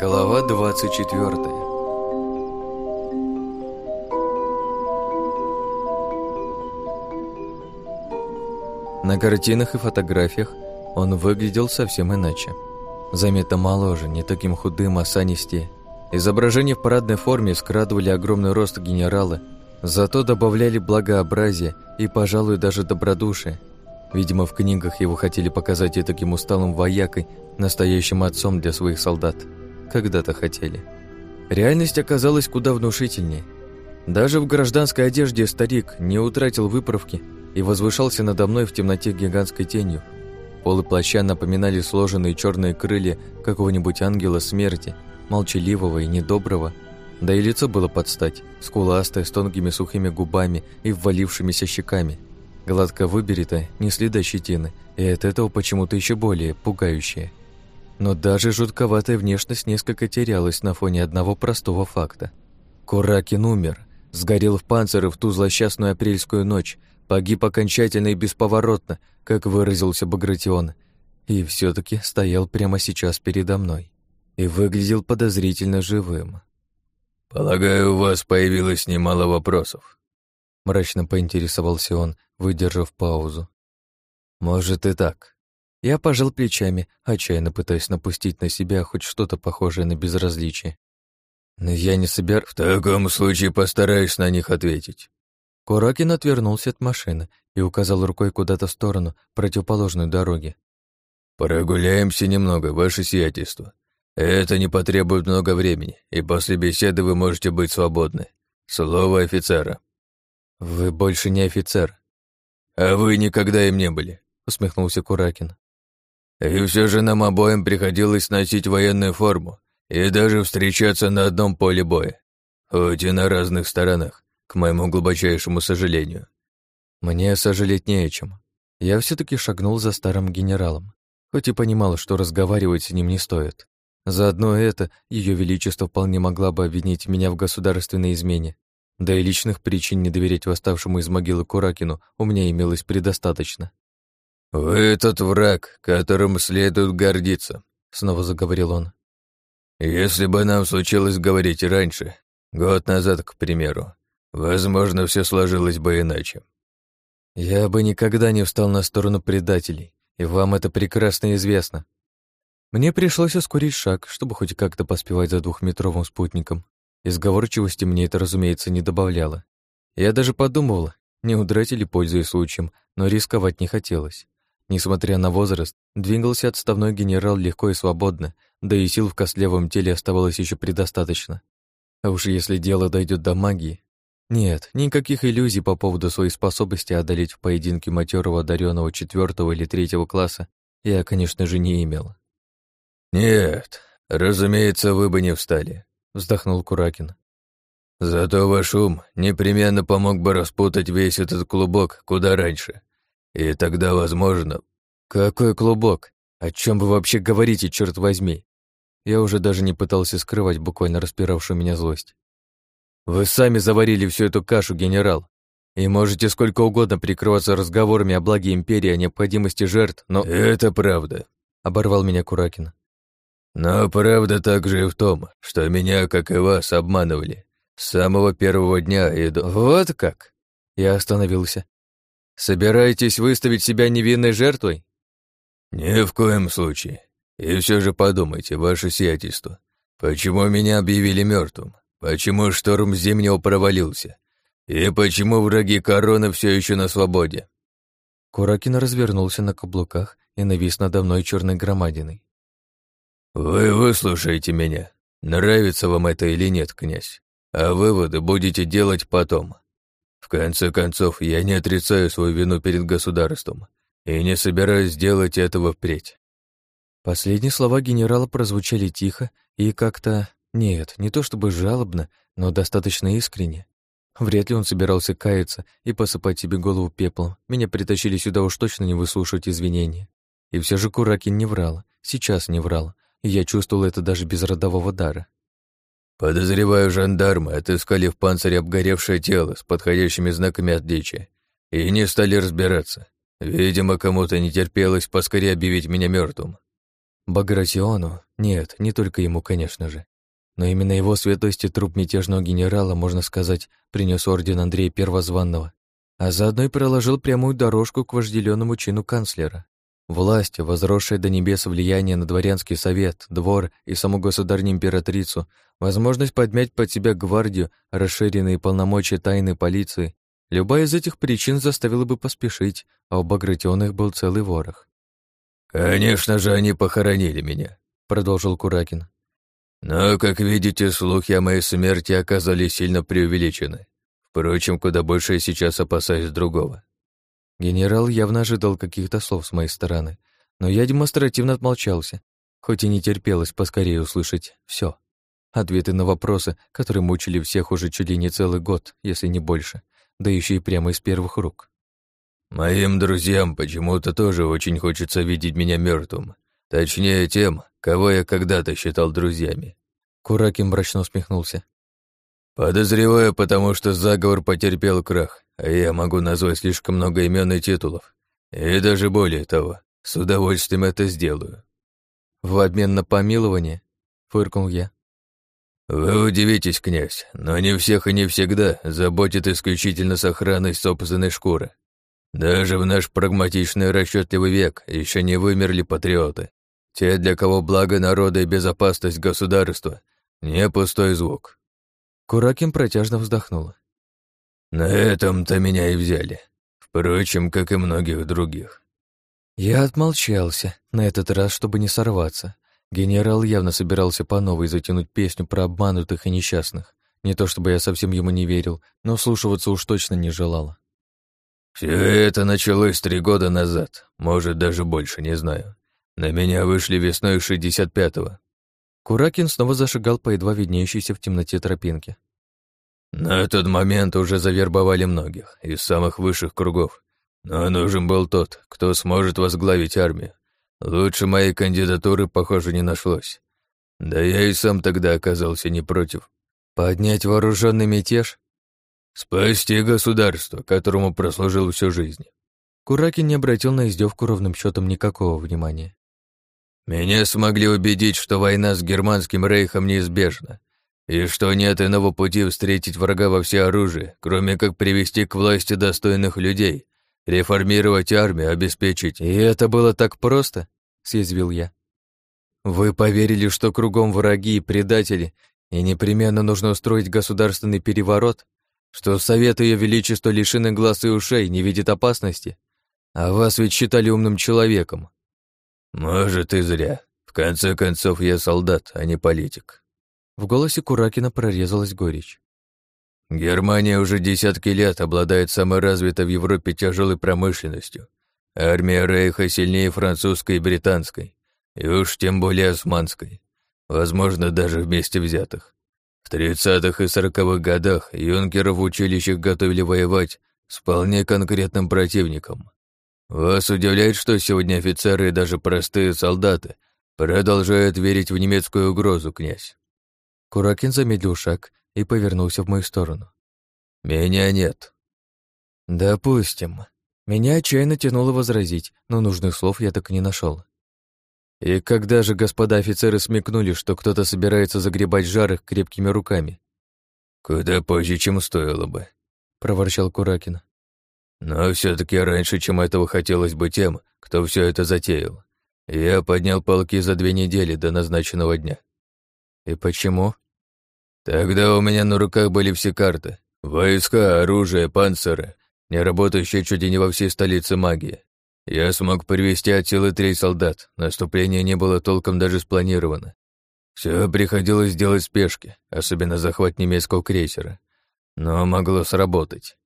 Глава 24 На картинах и фотографиях он выглядел совсем иначе. Заметно моложе, не таким худым, осанистее. Изображения в парадной форме скрадывали огромный рост генерала, зато добавляли благообразие и, пожалуй, даже добродушие. Видимо, в книгах его хотели показать и таким усталым воякой, настоящим отцом для своих солдат. Когда-то хотели. Реальность оказалась куда внушительнее. Даже в гражданской одежде старик не утратил выправки и возвышался надо мной в темноте гигантской тенью. Полы плаща напоминали сложенные черные крылья какого-нибудь ангела смерти, молчаливого и недоброго, да и лицо было под стать, скуластое, с тонкими сухими губами и ввалившимися щеками. Гладко выберито, не следа щетины, и от этого почему-то еще более пугающее. Но даже жутковатая внешность несколько терялась на фоне одного простого факта. Куракин умер, сгорел в панцире в ту злосчастную апрельскую ночь, погиб окончательно и бесповоротно, как выразился Багратион, и все таки стоял прямо сейчас передо мной и выглядел подозрительно живым. «Полагаю, у вас появилось немало вопросов», — мрачно поинтересовался он, выдержав паузу. «Может и так». Я пожал плечами, отчаянно пытаясь напустить на себя хоть что-то похожее на безразличие. Но я не собер... «В таком случае постараюсь на них ответить». Куракин отвернулся от машины и указал рукой куда-то в сторону, противоположной дороги. «Прогуляемся немного, ваше сиятельство. Это не потребует много времени, и после беседы вы можете быть свободны. Слово офицера». «Вы больше не офицер». «А вы никогда им не были», — усмехнулся Куракин. «И все же нам обоим приходилось носить военную форму и даже встречаться на одном поле боя, хоть и на разных сторонах, к моему глубочайшему сожалению». Мне сожалеть не о чем. Я все таки шагнул за старым генералом, хоть и понимал, что разговаривать с ним не стоит. Заодно это Ее Величество вполне могла бы обвинить меня в государственной измене. Да и личных причин не доверять восставшему из могилы Куракину у меня имелось предостаточно. «Вы тот враг, которым следует гордиться», — снова заговорил он. «Если бы нам случилось говорить раньше, год назад, к примеру, возможно, все сложилось бы иначе». «Я бы никогда не встал на сторону предателей, и вам это прекрасно известно», мне пришлось ускорить шаг, чтобы хоть как-то поспевать за двухметровым спутником. Изговорчивости мне это, разумеется, не добавляло. Я даже подумывал, не удрать или пользуясь случаем, но рисковать не хотелось. Несмотря на возраст, двигался отставной генерал легко и свободно, да и сил в костлевом теле оставалось еще предостаточно. А уж если дело дойдет до магии... Нет, никаких иллюзий по поводу своей способности одолеть в поединке матерого одаренного четвертого или третьего класса я, конечно же, не имел. «Нет, разумеется, вы бы не встали», — вздохнул Куракин. «Зато ваш ум непременно помог бы распутать весь этот клубок куда раньше. И тогда, возможно...» «Какой клубок? О чем вы вообще говорите, черт возьми?» Я уже даже не пытался скрывать буквально распиравшую меня злость. «Вы сами заварили всю эту кашу, генерал, и можете сколько угодно прикрываться разговорами о благе империи, о необходимости жертв, но...» «Это правда», — оборвал меня Куракин. Но правда также и в том, что меня, как и вас, обманывали. С самого первого дня и до... Вот как? Я остановился. Собираетесь выставить себя невинной жертвой? Ни в коем случае. И все же подумайте, ваше сиятельство, почему меня объявили мертвым? Почему шторм Зимнего провалился? И почему враги короны все еще на свободе? Куракин развернулся на каблуках и навис надо мной черной громадиной. «Вы выслушаете меня. Нравится вам это или нет, князь. А выводы будете делать потом. В конце концов, я не отрицаю свою вину перед государством и не собираюсь делать этого впредь». Последние слова генерала прозвучали тихо и как-то... Нет, не то чтобы жалобно, но достаточно искренне. Вряд ли он собирался каяться и посыпать себе голову пеплом. Меня притащили сюда уж точно не выслушивать извинения. И все же Куракин не врал, сейчас не врал, я чувствовал это даже без родового дара. «Подозреваю, жандармы отыскали в панцире обгоревшее тело с подходящими знаками отличия и не стали разбираться. Видимо, кому-то не терпелось поскорее объявить меня мертвым. Багратиону? Нет, не только ему, конечно же. Но именно его светлости труп мятежного генерала, можно сказать, принес орден Андрея Первозванного, а заодно и проложил прямую дорожку к вожделенному чину канцлера. Власть, возросшая до небес влияние на дворянский совет, двор и саму государню-императрицу, возможность подмять под себя гвардию, расширенные полномочия тайной полиции, любая из этих причин заставила бы поспешить, а у Багратионых был целый ворох. «Конечно же, они похоронили меня», — продолжил Куракин. «Но, как видите, слухи о моей смерти оказались сильно преувеличены. Впрочем, куда больше я сейчас опасаюсь другого. Генерал явно ожидал каких-то слов с моей стороны, но я демонстративно отмолчался, хоть и не терпелось поскорее услышать все. Ответы на вопросы, которые мучили всех уже чуть ли не целый год, если не больше, да еще и прямо из первых рук. «Моим друзьям почему-то тоже очень хочется видеть меня мертвым, точнее тем, кого я когда-то считал друзьями». Куракин мрачно усмехнулся. «Подозреваю, потому что заговор потерпел крах, я могу назвать слишком много имен и титулов. И даже более того, с удовольствием это сделаю». «В обмен на помилование?» — фыркнул я. «Вы удивитесь, князь, но не всех и не всегда заботит исключительно сохранность собственной шкуры. Даже в наш прагматичный и расчетливый век еще не вымерли патриоты. Те, для кого благо народа и безопасность государства — не пустой звук. Куракин протяжно вздохнул. На этом-то меня и взяли. Впрочем, как и многих других. Я отмолчался, на этот раз, чтобы не сорваться. Генерал явно собирался по новой затянуть песню про обманутых и несчастных. Не то чтобы я совсем ему не верил, но слушаться уж точно не желал. Все это началось три года назад, может, даже больше, не знаю. На меня вышли весной 65-го. Куракин снова зашагал по едва виднеющейся в темноте тропинке. На тот момент уже завербовали многих, из самых высших кругов. Но нужен был тот, кто сможет возглавить армию. Лучше моей кандидатуры, похоже, не нашлось. Да я и сам тогда оказался не против. Поднять вооруженный мятеж? Спасти государство, которому прослужил всю жизнь. Куракин не обратил на издевку ровным счетом никакого внимания. Меня смогли убедить, что война с германским рейхом неизбежна, и что нет иного пути встретить врага во всеоружии, кроме как привести к власти достойных людей, реформировать армию, обеспечить. И это было так просто, съязвил я. Вы поверили, что кругом враги и предатели, и непременно нужно устроить государственный переворот, что Совет Ее Величества лишены глаз и ушей, не видит опасности, а вас ведь считали умным человеком. Может, и зря. В конце концов, я солдат, а не политик. В голосе Куракина прорезалась горечь. Германия уже десятки лет обладает самой развитой в Европе тяжелой промышленностью. Армия Рейха сильнее французской и британской, и уж тем более османской, возможно, даже вместе взятых. В 30-х и 40-х годах юнкеров в училищах готовили воевать с вполне конкретным противником. Вас удивляет, что сегодня офицеры и даже простые солдаты продолжают верить в немецкую угрозу, князь? Куракин замедлил шаг и повернулся в мою сторону. «Меня нет». «Допустим». Меня отчаянно тянуло возразить, но нужных слов я так и не нашел. И когда же господа офицеры смекнули, что кто-то собирается загребать жар их крепкими руками? «Куда позже, чем стоило бы», — проворчал Куракин. «Но все таки раньше, чем этого хотелось бы тем, кто все это затеял. Я поднял полки за две недели до назначенного дня». «И почему?» Тогда у меня на руках были все карты. Войска, оружие, панциры, не работающие чуть ли не во всей столице магии. Я смог привести от силы три солдат, наступление не было толком даже спланировано. Все приходилось делать спешки, особенно захват немецкого крейсера. Но могло сработать.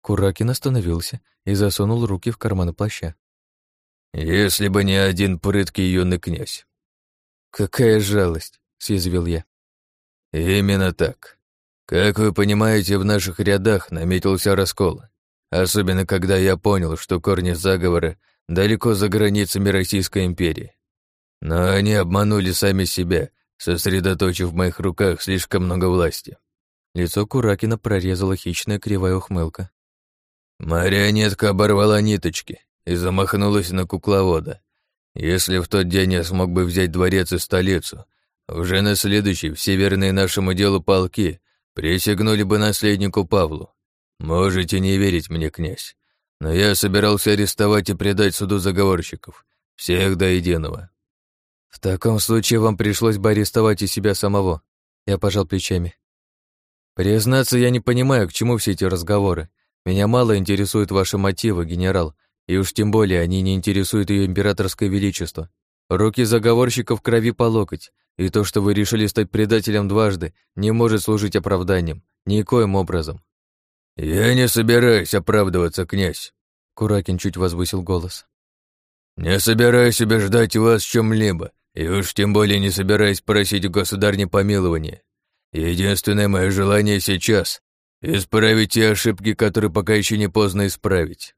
Куракин остановился и засунул руки в карманы плаща. «Если бы не один прыткий юный князь». «Какая жалость!» — съязвил я. Именно так. Как вы понимаете, в наших рядах наметился раскол. Особенно, когда я понял, что корни заговора далеко за границами Российской империи. Но они обманули сами себя, сосредоточив в моих руках слишком много власти. Лицо Куракина прорезала хищная кривая ухмылка. Марионетка оборвала ниточки и замахнулась на кукловода. Если в тот день я смог бы взять дворец и столицу, уже на следующий все верные нашему делу полки присягнули бы наследнику Павлу. Можете не верить мне, князь, но я собирался арестовать и предать суду заговорщиков, всех до единого. В таком случае вам пришлось бы арестовать и себя самого. Я пожал плечами. Признаться, я не понимаю, к чему все эти разговоры. Меня мало интересуют ваши мотивы, генерал, и уж тем более они не интересуют ее императорское величество. Руки заговорщиков крови по локоть, и то, что вы решили стать предателем дважды, не может служить оправданием, никоим образом. «Я не собираюсь оправдываться, князь», — Куракин чуть возвысил голос. «Не собираюсь убеждать вас в чем-либо, и уж тем более не собираюсь просить у государни помилования. Единственное мое желание сейчас — исправить те ошибки, которые пока еще не поздно исправить.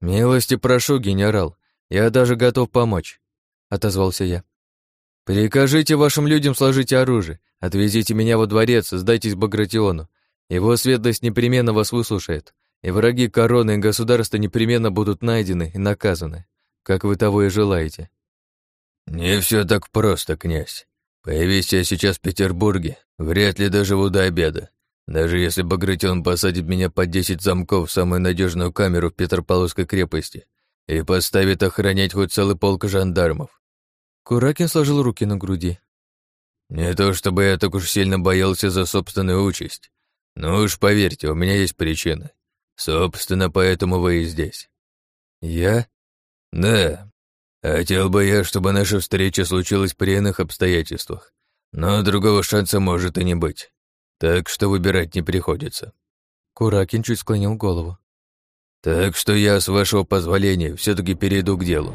«Милости прошу, генерал, я даже готов помочь», — отозвался я. «Прикажите вашим людям сложить оружие, отвезите меня во дворец, сдайтесь Багратиону. Его светлость непременно вас выслушает, и враги короны и государства непременно будут найдены и наказаны, как вы того и желаете». «Не все так просто, князь. Появись я сейчас в Петербурге, вряд ли доживу до обеда. Даже если Багратион посадит меня под десять замков в самую надежную камеру в Петропавловской крепости и поставит охранять хоть целый полк жандармов. Куракин сложил руки на груди. Не то чтобы я так уж сильно боялся за собственную участь. Но уж поверьте, у меня есть причины. Собственно, поэтому вы и здесь. Я? Да. Хотел бы я, чтобы наша встреча случилась при иных обстоятельствах. Но другого шанса может и не быть так что выбирать не приходится». Куракин чуть склонил голову. «Так что я, с вашего позволения, все таки перейду к делу.